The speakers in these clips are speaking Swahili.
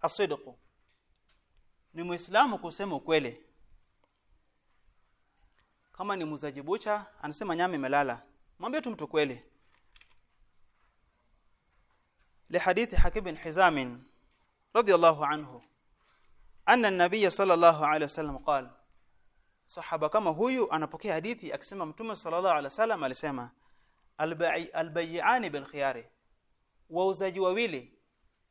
asidqu ni muislamu kusema ukweli kama ni muzaji bucha anasema nyama imelala mwambie tu mtu kweli لحديث حكيم بن حزام رضي الله عنه أن النبي صلى الله عليه وسلم قال sahaba kama huyu anapokea hadithi akisema mtume sallallahu alaihi wasallam alisema albay'ani bil khiyari wauzaji wawili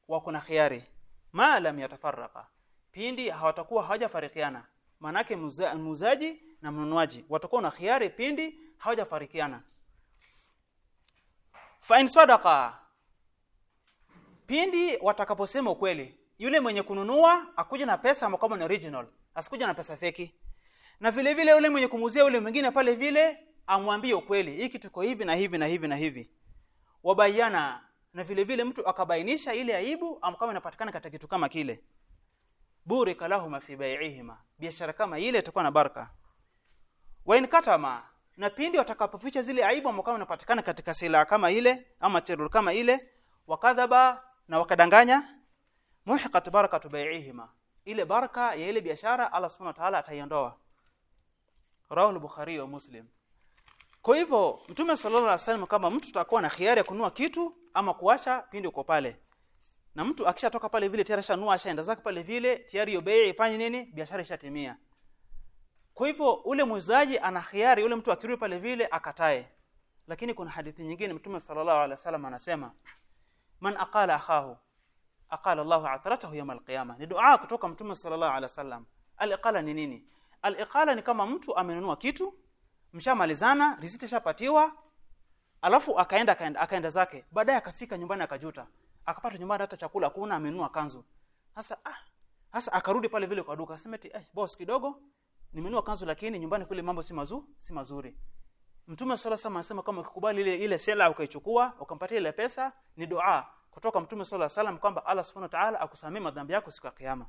wako na khiyari ma lam yatafarraqa. Pindi hawatakuwa hawajafarikiana. Manake muuzaji na mnunuaji watakuwa na khiari pindi hawajafarikiana. Fa in sadaqa pindi watakaposema ukweli yule mwenye kununua akuja na pesa ama kama ni original asikuja na pesa feki. Na vile vile yule mwenye kumuzia yule mwingine pale vile amwambie ukweli hiki tuko hivi na hivi na hivi na hivi. Wabayana na vile vile mtu akabainisha ile aibu amkama inapatikana katika kitu kama kile. Burika lahuma fi bai'ihima biashara kama ile itakuwa na baraka. Wa in katama na pindi watakapoficha zile aibu amkao inapatikana katika sila kama ile ama terror kama ile wakadhaba na wakadanganya muhiqat barakatu bai'ihima ile baraka ya ile biashara Allah subhanahu wa ta'ala ataiondoa. Al-bukhari wa muslim. Kwa hivyo mtume sallallahu alaihi wasallam kama mtu atakuwa na khiari ya kununua kitu ama kuwasha pindi uko pale. Na mtu akishatoka pale vile tayari shanua ashaenda zake pale vile tayari hiyo bei ifanye nini? Biashara ishatimia. Kwa hivyo ule muuzaji ana khiari ule mtu akirudi pale vile akatae. Lakini kuna hadithi nyingine mtume sallallahu alaihi wasallam anasema man aqala akhahu aqala Allahu atharatahu yawm alqiyama. Ni dua kutoka mtume sallallahu alaihi wasallam. Aliqala ni nini? Aliqala ni kama mtu amenunua kitu mshamalizana risiti shapatiwa alafu akaenda akaenda, akaenda zake. Baadaye akafika nyumbani akajuta. Akapata nyumbani hata chakula kuna amenunua kanzu. Sasa ah sasa akarudi pale vile kwa duka. Akasema eti eh boss kidogo nimenunua kanzu lakini nyumbani kule mambo si mazuri si mazuri. Mtume sala sala anasema kama ukikubali ile ile sela ukaichukua ukampatia ile pesa ni dua kutoka Mtume sala sala kwamba Allah subhanahu wa ta'ala akusamee madhambi yako siku ya kiyama